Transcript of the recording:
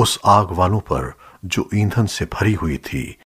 उस आग वालों पर जो ईंधन से भरी हुई थी।